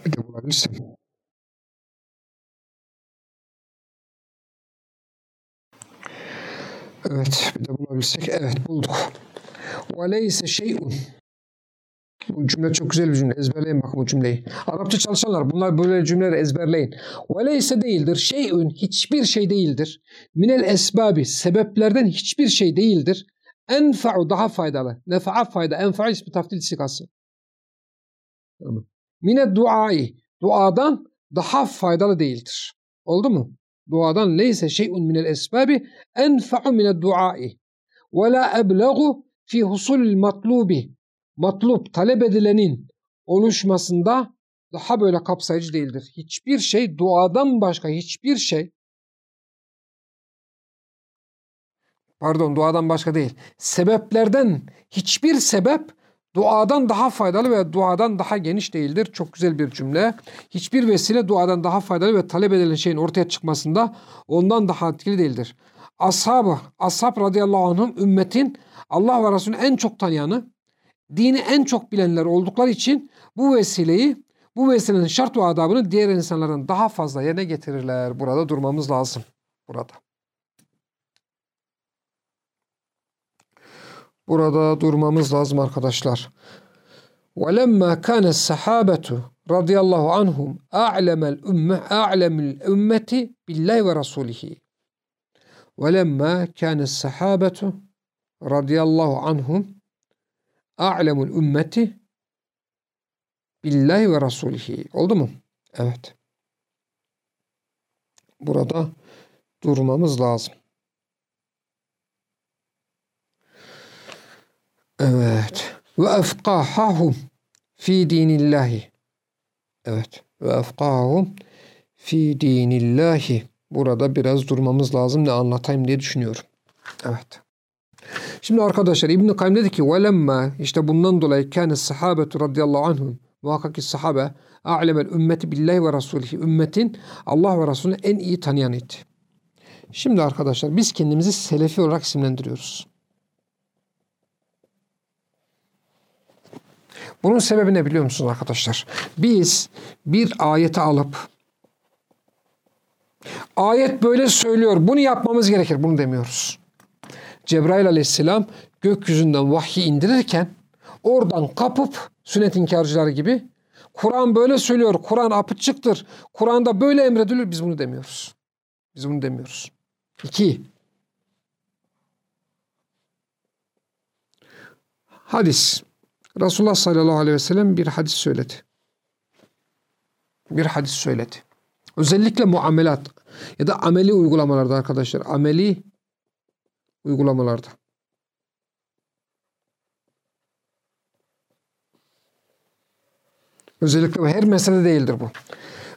Bir de bulabilirsin. Evet bir de bulabilsek. Evet bulduk. Ve şey'un. Bu cümle çok güzel bir cümle. Ezberleyin bakın bu cümleyi. Arapça çalışanlar bunlar böyle cümleleri ezberleyin. Veleyse değildir. Şeyün hiçbir şey değildir. Minel esbabi sebeplerden hiçbir şey değildir. Enfa'u daha faydalı. Nefa'a fayda. Enfa ismi taftil sikası. Mine duayı. Duadan daha faydalı değildir. Oldu mu? Duadan leyse şey'un minel esbabi enfa'u mine duai ve la eblagu fi husulil matlubi matlub talep edilenin oluşmasında daha böyle kapsayıcı değildir. Hiçbir şey duadan başka hiçbir şey pardon duadan başka değil. Sebeplerden hiçbir sebep duadan daha faydalı ve duadan daha geniş değildir. Çok güzel bir cümle. Hiçbir vesile duadan daha faydalı ve talep edilen şeyin ortaya çıkmasında ondan daha etkili değildir. Ashab, ashab radıyallahu anhum ümmetin Allah ve Resulü'nü en çok tanıyanı, dini en çok bilenler oldukları için bu vesileyi, bu vesilenin şart ve adabını diğer insanların daha fazla yerine getirirler. Burada durmamız lazım. Burada. Burada durmamız lazım arkadaşlar. وَلَمَّا كَانَ السَّحَابَةُ radıyallahu anhum a'lemel ümme a'lemil ümmeti billahi ve rasulihi. وَلَمَّا كَانَ السَّحَابَةُ radıyallahu anhum a'lemul ümmeti billahi ve rasulihi. Oldu mu? Evet. Burada durmamız lazım. Evet. Ve efkahahum fi dinillahi. Evet. Ve efkahahum fi dinillahi. Burada biraz durmamız lazım ne anlatayım diye düşünüyorum. Evet. Şimdi arkadaşlar İbn-i Kayyum dedi ki velemma işte bundan dolayı kâne sahabetu radıyallahu anhum muhakkak ki sahabe a'lemel ümmeti billahi ve rasulihi ümmetin Allah ve Resulü'nü en iyi tanıyan etti. Şimdi arkadaşlar biz kendimizi selefi olarak isimlendiriyoruz. Bunun sebebi ne biliyor musunuz arkadaşlar? Biz bir ayeti alıp ayet böyle söylüyor bunu yapmamız gerekir bunu demiyoruz. Cebrail aleyhisselam gökyüzünden vahyi indirirken oradan kapıp sünnet inkarcıları gibi Kur'an böyle söylüyor. Kur'an apıçıktır. Kur'an'da böyle emredilir. Biz bunu demiyoruz. Biz bunu demiyoruz. İki. Hadis. Resulullah sallallahu aleyhi ve sellem bir hadis söyledi. Bir hadis söyledi. Özellikle muamelat ya da ameli uygulamalarda arkadaşlar. Ameli uygulamalarda. Özellikle her mesele değildir bu.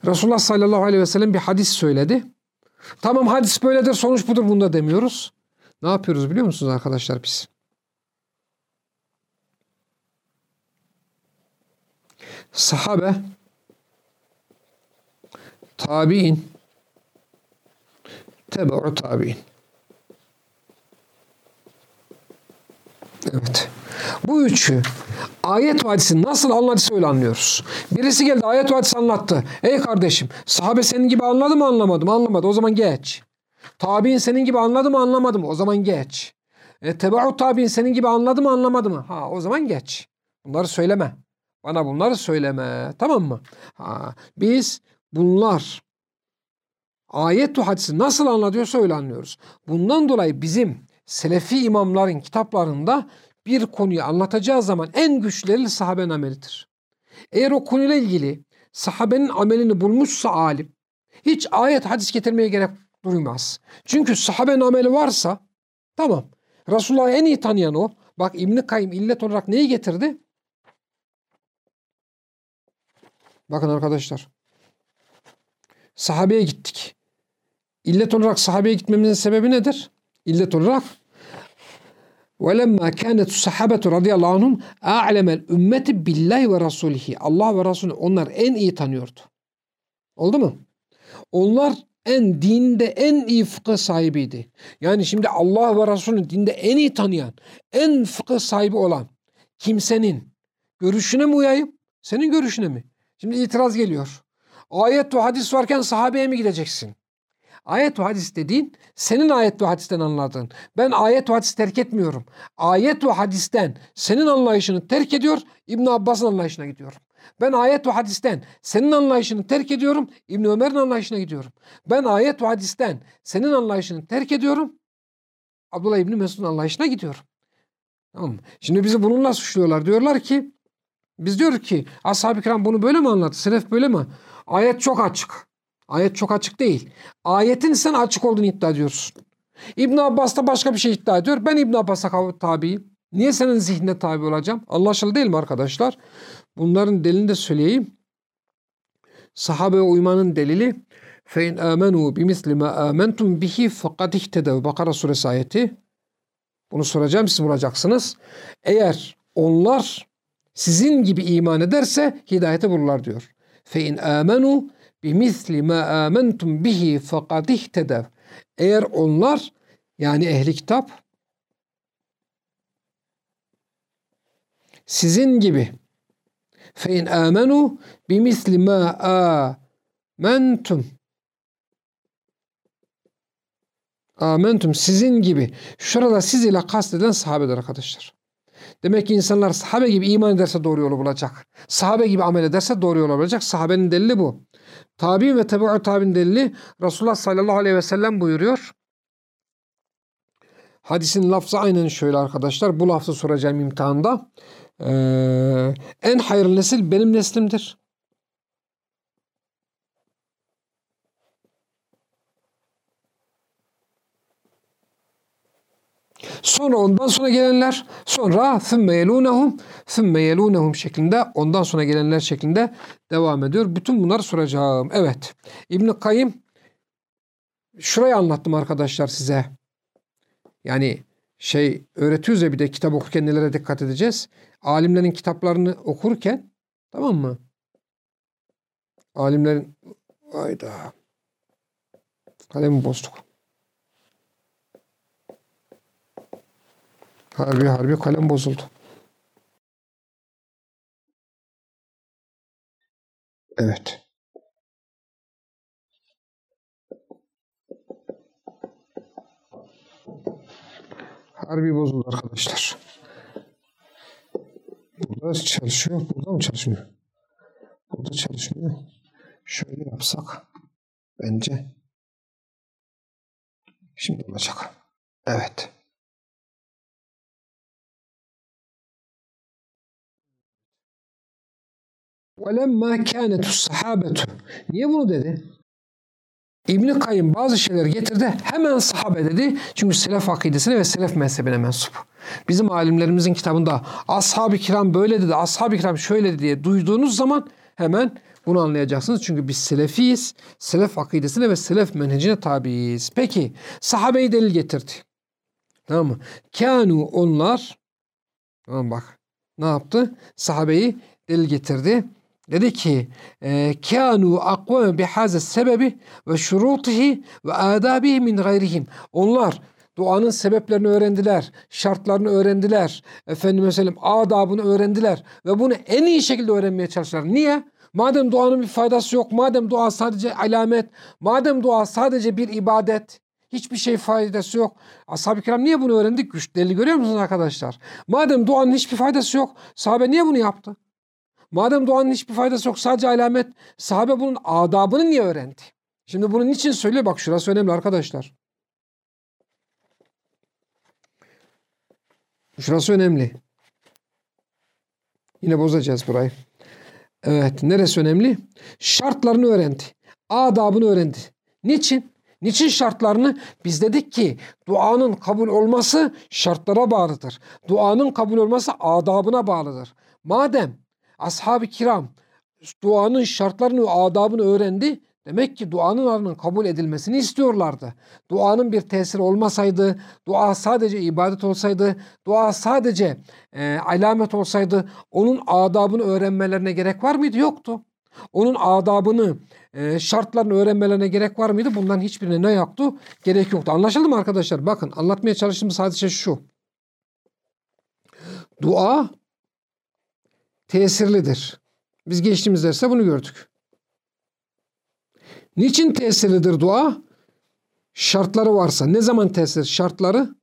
Resulullah sallallahu aleyhi ve sellem bir hadis söyledi. Tamam hadis böyledir sonuç budur bunda demiyoruz. Ne yapıyoruz biliyor musunuz arkadaşlar biz? Sahabe tabi'in tebe'u tabi'in Evet. Bu üçü ayet ve hadisi nasıl anladıysa öyle anlıyoruz. Birisi geldi ayet ve hadisi anlattı. Ey kardeşim sahabe senin gibi anladı mı anlamadı mı? Anlamadı. O zaman geç. Tabi'in senin gibi anladı mı anlamadı mı? O zaman geç. E, tebe'u tabi'in senin gibi anladı mı anlamadı mı? Ha o zaman geç. Bunları söyleme. Bana bunları söyleme. Tamam mı? Ha, biz bunlar ayet hadisi nasıl anlatıyorsa öyle anlıyoruz. Bundan dolayı bizim Selefi imamların kitaplarında bir konuyu anlatacağı zaman en güçleri sahabenin amelidir. Eğer o konuyla ilgili sahabenin amelini bulmuşsa alim hiç ayet hadis getirmeye gerek duymaz. Çünkü sahabenin ameli varsa tamam. Resulullah'ı en iyi tanıyan o. Bak İbn-i Kayyım illet olarak neyi getirdi? Bakın arkadaşlar. Sahabeye gittik. İllet olarak sahabeye gitmemizin sebebi nedir? İllet olarak وَلَمَّا كَانَتُ الصَّحَابَةُ radıyallahu anhum اَعْلَمَ الْاُمَّةِ billahi ve rasulihi. Allah ve Resulü onlar en iyi tanıyordu. Oldu mu? Onlar en dinde en iyi fıkıh sahibiydi. Yani şimdi Allah ve Resulü dinde en iyi tanıyan, en fıkıh sahibi olan kimsenin görüşüne mi uyayım, senin görüşüne mi? Şimdi itiraz geliyor. Ayet ve hadis varken sahabeye mi gideceksin? Ayet ve hadis dediğin senin ayet ve hadisten anladığın. Ben ayet ve hadis terk etmiyorum. Ayet ve hadisten senin anlayışını terk ediyor, İbn Abbas'ın anlayışına gidiyorum. Ben ayet ve hadisten senin anlayışını terk ediyorum, İbn Ömer'in anlayışına gidiyorum. Ben ayet ve hadisten senin anlayışını terk ediyorum, Abdullah İbni Mesud'un anlayışına gidiyorum. Tamam Şimdi bizi bununla suçluyorlar. Diyorlar ki Biz diyoruz ki ashab-ı kiram bunu böyle mi anlattı? Selef böyle mi? Ayet çok açık. Ayet çok açık değil. Ayetin sen açık olduğunu iddia ediyorsun. İbn Abbas da başka bir şey iddia ediyor. Ben İbn Abbas'a tabiyim. Niye senin zihnine tabi olacağım? Anlaşıldı değil mi arkadaşlar? Bunların delilini de söyleyeyim. Sahabe uymanın delili فَاِنْ آمَنُوا بِمِثْلِ مَا آمَنْتُمْ بِهِ فَقَدْ اِهْتَدَوْا Bakara suresi ayeti. Bunu soracağım siz bulacaksınız. Eğer onlar sizin gibi iman ederse hidayete bulurlar diyor. Fe in amenu bimisli ma amentum bihi fakat ihtedev. Eğer onlar yani ehli kitap sizin gibi fe in amenu bimisli ma amentum amentum sizin gibi şurada siz ile kastedilen sahabeler arkadaşlar. Demek ki insanlar sahabe gibi iman ederse doğru yolu bulacak. Sahabe gibi amel ederse doğru yolu bulacak. Sahabenin delili bu. Tabi ve tabi'u tabi'nin delili Resulullah sallallahu aleyhi ve sellem buyuruyor. Hadisin lafzı aynen şöyle arkadaşlar. Bu lafzı soracağım imtihanda. Ee, en hayırlı nesil benim neslimdir. Sonra ondan sonra gelenler, sonra ثُمَّ يَلُونَهُمْ ثُمَّ يَلُونَهُمْ şeklinde, ondan sonra gelenler şeklinde devam ediyor. Bütün bunları soracağım. Evet. İbn-i Kayyım şurayı anlattım arkadaşlar size. Yani şey öğretiyoruz ya bir de kitap okurken nelere dikkat edeceğiz. Alimlerin kitaplarını okurken tamam mı? Alimlerin ayda kalemi bozduk. Harbi harbi kalem bozuldu. Evet. Harbi bozuldu arkadaşlar. Burada çalışıyor. Burada mı çalışmıyor? Burada çalışmıyor. Şöyle yapsak bence şimdi olacak. Evet. وَلَمَّا كَانَتُ الصَّحَابَةُ Niye bunu dedi? İbn-i Kayyım bazı şeyler getirdi. Hemen sahabe dedi. Çünkü selef akidesine ve selef mezhebine mensup. Bizim alimlerimizin kitabında ashab-ı kiram böyle dedi, ashab-ı kiram şöyle dedi diye duyduğunuz zaman hemen bunu anlayacaksınız. Çünkü biz selefiyiz. Selef akidesine ve selef menhecine tabiiz. Peki sahabeyi delil getirdi. Tamam mı? Kanu onlar tamam bak ne yaptı? Sahabeyi delil getirdi. Dedi ki kânû akvâme bihaze sebebi ve şurutihi ve adabihi min gayrihim. Onlar duanın sebeplerini öğrendiler, şartlarını öğrendiler, efendim mesela adabını öğrendiler ve bunu en iyi şekilde öğrenmeye çalıştılar. Niye? Madem duanın bir faydası yok, madem dua sadece alamet, madem dua sadece bir ibadet, hiçbir şey faydası yok. Ashab-ı kiram niye bunu öğrendik? Güç delili görüyor musunuz arkadaşlar? Madem duanın hiçbir faydası yok, sahabe niye bunu yaptı? Madem duanın hiçbir faydası yok sadece alamet. Sahabe bunun adabını niye öğrendi? Şimdi bunun için söylüyor. Bak şurası önemli arkadaşlar. Şurası önemli. Yine bozacağız burayı. Evet. Neresi önemli? Şartlarını öğrendi. Adabını öğrendi. Niçin? Niçin şartlarını? Biz dedik ki duanın kabul olması şartlara bağlıdır. Duanın kabul olması adabına bağlıdır. Madem ashab-ı kiram duanın şartlarını ve adabını öğrendi. Demek ki duanın kabul edilmesini istiyorlardı. Duanın bir tesiri olmasaydı, dua sadece ibadet olsaydı, dua sadece e, alamet olsaydı onun adabını öğrenmelerine gerek var mıydı? Yoktu. Onun adabını, e, şartlarını öğrenmelerine gerek var mıydı? Bundan hiçbirine ne yoktu? Gerek yoktu. Anlaşıldı mı arkadaşlar? Bakın anlatmaya çalıştığım sadece şu. Dua tesirlidir. Biz geçtiğimiz derste bunu gördük. Niçin tesirlidir dua? Şartları varsa. Ne zaman tesir? Şartları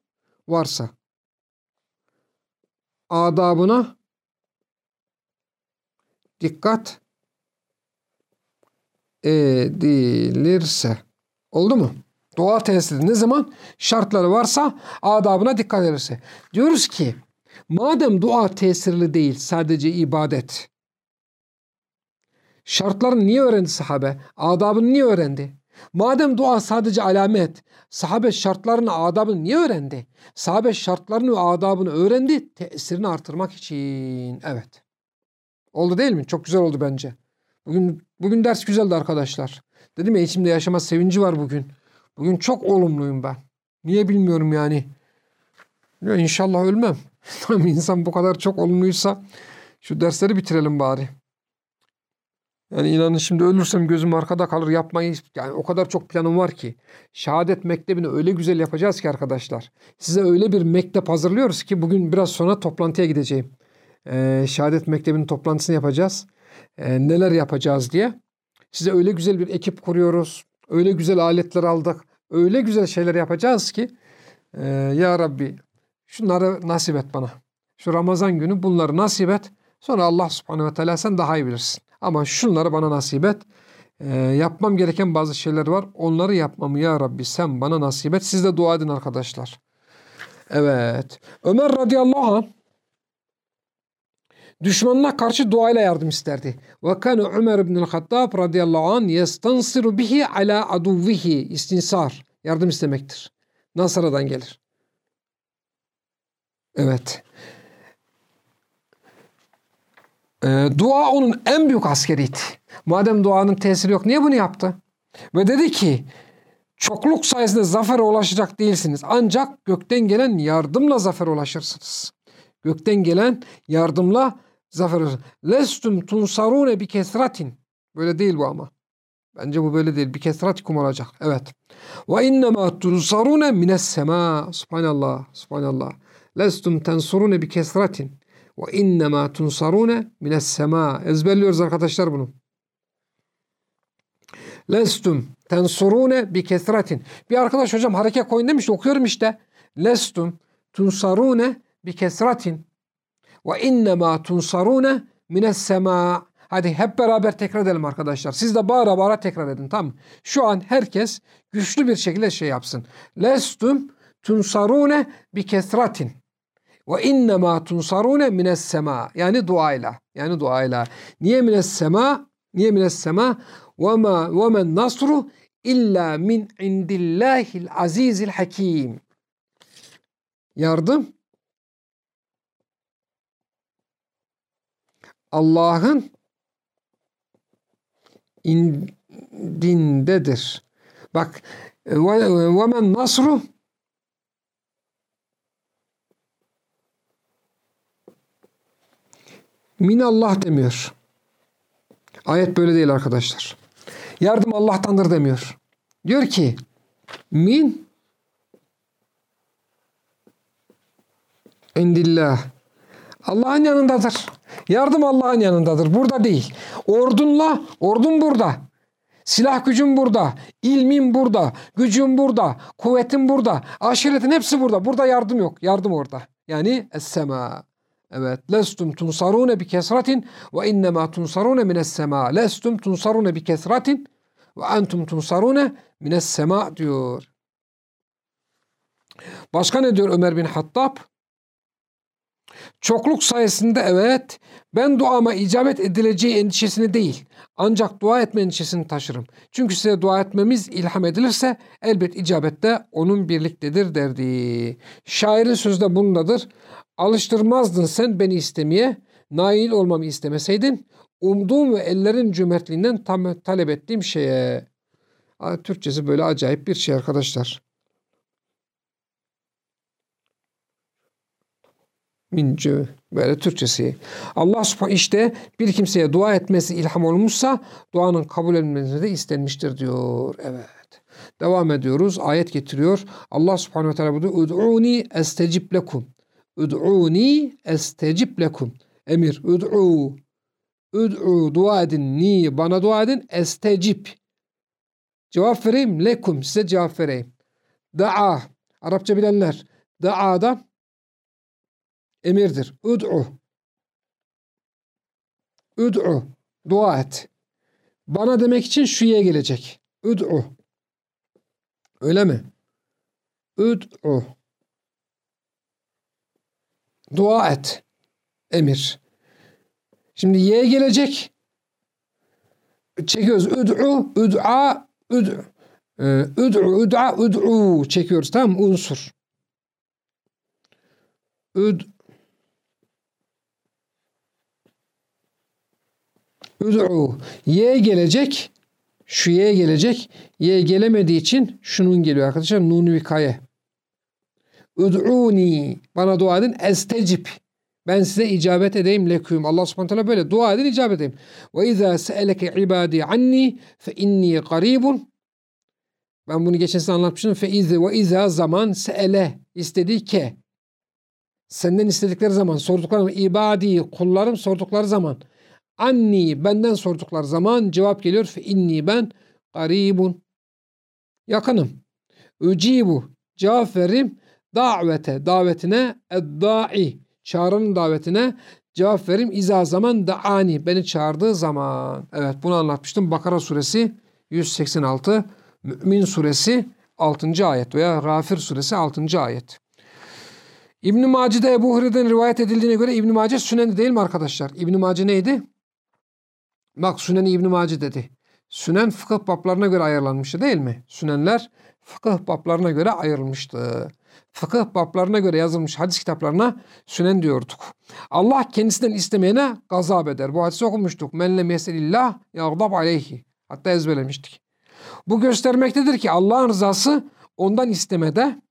varsa. Adabına dikkat edilirse. Oldu mu? Dua tesiri ne zaman? Şartları varsa, adabına dikkat edilirse. Diyoruz ki Madem dua tesirli değil sadece ibadet. Şartlarını niye öğrendi sahabe? Adabını niye öğrendi? Madem dua sadece alamet, sahabe şartlarını, adabını niye öğrendi? Sahabe şartlarını ve adabını öğrendi tesirini artırmak için. Evet. Oldu değil mi? Çok güzel oldu bence. Bugün bugün ders güzeldi arkadaşlar. Dedim ya içimde yaşama sevinci var bugün. Bugün çok olumluyum ben. Niye bilmiyorum yani. Ya inşallah ölmem. Tam insan bu kadar çok olumluysa şu dersleri bitirelim bari. Yani inanın şimdi ölürsem gözüm arkada kalır yapmayı yani o kadar çok planım var ki. Şehadet mektebini öyle güzel yapacağız ki arkadaşlar. Size öyle bir mektep hazırlıyoruz ki bugün biraz sonra toplantıya gideceğim. Ee, şehadet mektebinin toplantısını yapacağız. Ee, neler yapacağız diye. Size öyle güzel bir ekip kuruyoruz. Öyle güzel aletler aldık. Öyle güzel şeyler yapacağız ki. E, ya Rabbi şunları nasip et bana. Şu Ramazan günü bunları nasip et. Sonra Allah subhanehu ve teala sen daha iyi bilirsin. Ama şunları bana nasip et. E, yapmam gereken bazı şeyler var. Onları yapmamı ya Rabbi sen bana nasip et. Siz de dua edin arkadaşlar. Evet. Ömer radıyallahu anh düşmanına karşı duayla yardım isterdi. Ve kana Ömer ibn Hattab radıyallahu anh yestansiru bihi ala aduvvihi istinsar. Yardım istemektir. Nasara'dan gelir. Evet. Ee, dua onun en büyük askeriydi. Madem duanın tesiri yok niye bunu yaptı? Ve dedi ki çokluk sayesinde zafere ulaşacak değilsiniz. Ancak gökten gelen yardımla zafere ulaşırsınız. Gökten gelen yardımla zafer Lestum tunsarune bi kesratin. Böyle değil bu ama. Bence bu böyle değil. Bir kesratikum olacak. Evet. Ve innema tunsarune mines sema. Subhanallah. Subhanallah. Lestum tensurune bi kesratin. Ve innema tunsarune mines sema. Ezberliyoruz arkadaşlar bunu. Lestum tensurune bi kesratin. Bir arkadaş hocam hareket koyun demiş. Okuyorum işte. Lestum tunsarune bi kesratin. Ve innema tunsarune mines sema. Hadi hep beraber tekrar edelim arkadaşlar. Siz de bağıra bağıra tekrar edin tamam Şu an herkes güçlü bir şekilde şey yapsın. Lestum tunsarune bi kesratin. Ve innema tunsarune mines sema. Yani duayla. Yani duayla. Niye mines sema? Niye mines sema? Ve ma ve men nasru illa min indillahil azizil hakim. Yardım Allah'ın indindedir. Bak ve men nasru min Allah demiyor. Ayet böyle değil arkadaşlar. Yardım Allah'tandır demiyor. Diyor ki min indillah. Allah'ın yanındadır. Yardım Allah'ın yanındadır. Burada değil. Ordunla, ordun burada. Silah gücün burada. ilmin burada. Gücün burada. Kuvvetin burada. Aşiretin hepsi burada. Burada yardım yok. Yardım orada. Yani es-sema. Evet. Lestum tunsarune bi kesratin ve innema tunsarune mines sema. Lestum tunsarune bi kesratin ve entum tunsarune mines sema diyor. Başka ne diyor Ömer bin Hattab? Çokluk sayesinde evet ben duama icabet edileceği endişesini değil ancak dua etme endişesini taşırım. Çünkü size dua etmemiz ilham edilirse elbet icabette onun birliktedir derdi. Şairin sözü de bundadır. Alıştırmazdın sen beni istemeye, nail olmamı istemeseydin, umduğum ve ellerin cömertliğinden tam talep ettiğim şeye. Türkçesi böyle acayip bir şey arkadaşlar. Mince böyle Türkçesi. Allah işte bir kimseye dua etmesi ilham olmuşsa duanın kabul edilmesi de istenmiştir diyor. Evet. Devam ediyoruz. Ayet getiriyor. Allah subhanahu teala burada ud'uni estecib lekum. Ud'uni estecib lekum. Emir. Ud'u. Ud'u dua edin. Ni bana dua edin. Estecib. Cevap vereyim. Lekum. Size cevap vereyim. Da'a. Arapça bilenler. Da'ada emirdir. Ud'u. Ud'u. Dua et. Bana demek için şuya gelecek. Ud'u. Öyle mi? Ud'u. Dua et. Emir. Şimdi ye gelecek. Çekiyoruz. Üd'u, üd'a, üd'u. Ee, üd'u, üd'a, üd'u çekiyoruz. Tamam mı? Unsur. Üd Üd'u. Y gelecek. Şu Y gelecek. Y gelemediği için şunun geliyor arkadaşlar. Nun vikaye. Üd'uni. Bana dua edin. Estecip. Ben size icabet edeyim leküm. Allah subhanahu teala böyle dua edin icabet edeyim. Ve izâ se'eleke ibâdî anni fe inni garibun. Ben bunu geçen sene anlatmıştım. Fe izâ ve izâ zaman se'ele istediği ke. Senden istedikleri zaman sordukları ibadi kullarım sordukları zaman anni benden sordukları zaman cevap geliyor. Fe inni ben garibun. Yakınım. Ücibu cevap veririm. Davete davetine eddai çağrının davetine cevap verim. İza zaman da ani beni çağırdığı zaman. Evet bunu anlatmıştım. Bakara suresi 186, Mümin suresi 6. ayet veya Rafir suresi 6. ayet. İbn-i Mace'de Ebu Hureyre'den rivayet edildiğine göre İbn-i Mace Sünen'di değil mi arkadaşlar? İbn-i Mace neydi? Bak Sünen'i İbn-i Mace dedi. Sünen fıkıh bablarına göre ayarlanmıştı değil mi? Sünenler fıkıh bablarına göre ayrılmıştı fıkıh bablarına göre yazılmış hadis kitaplarına sünen diyorduk. Allah kendisinden istemeyene gazap eder. Bu hadisi okumuştuk. Men lem yeselillah yagdab aleyhi. Hatta ezberlemiştik. Bu göstermektedir ki Allah'ın rızası ondan istemede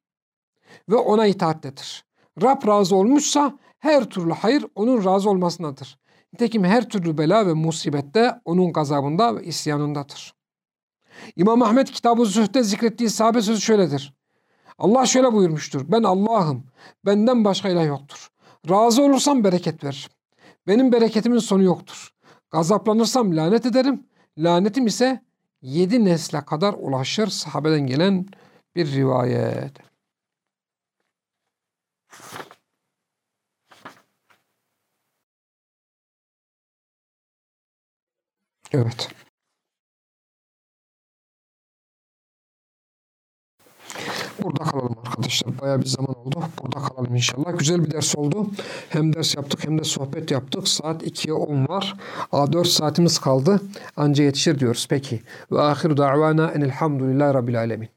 ve ona itaattedir. Rab razı olmuşsa her türlü hayır onun razı olmasındadır. Nitekim her türlü bela ve musibette onun gazabında ve isyanındadır. İmam Ahmet kitabı zikrettiği sahabe sözü şöyledir. Allah şöyle buyurmuştur. Ben Allah'ım. Benden başka ilah yoktur. Razı olursam bereket veririm. Benim bereketimin sonu yoktur. Gazaplanırsam lanet ederim. Lanetim ise yedi nesle kadar ulaşır. Sahabeden gelen bir rivayet. Evet. Burada kalalım arkadaşlar. Baya bir zaman oldu. Burada kalalım inşallah. Güzel bir ders oldu. Hem ders yaptık hem de sohbet yaptık. Saat 2'ye 10 var. 4 saatimiz kaldı. Anca yetişir diyoruz. Peki. Ve ahiru da'vana enelhamdülillahi rabbil alemin.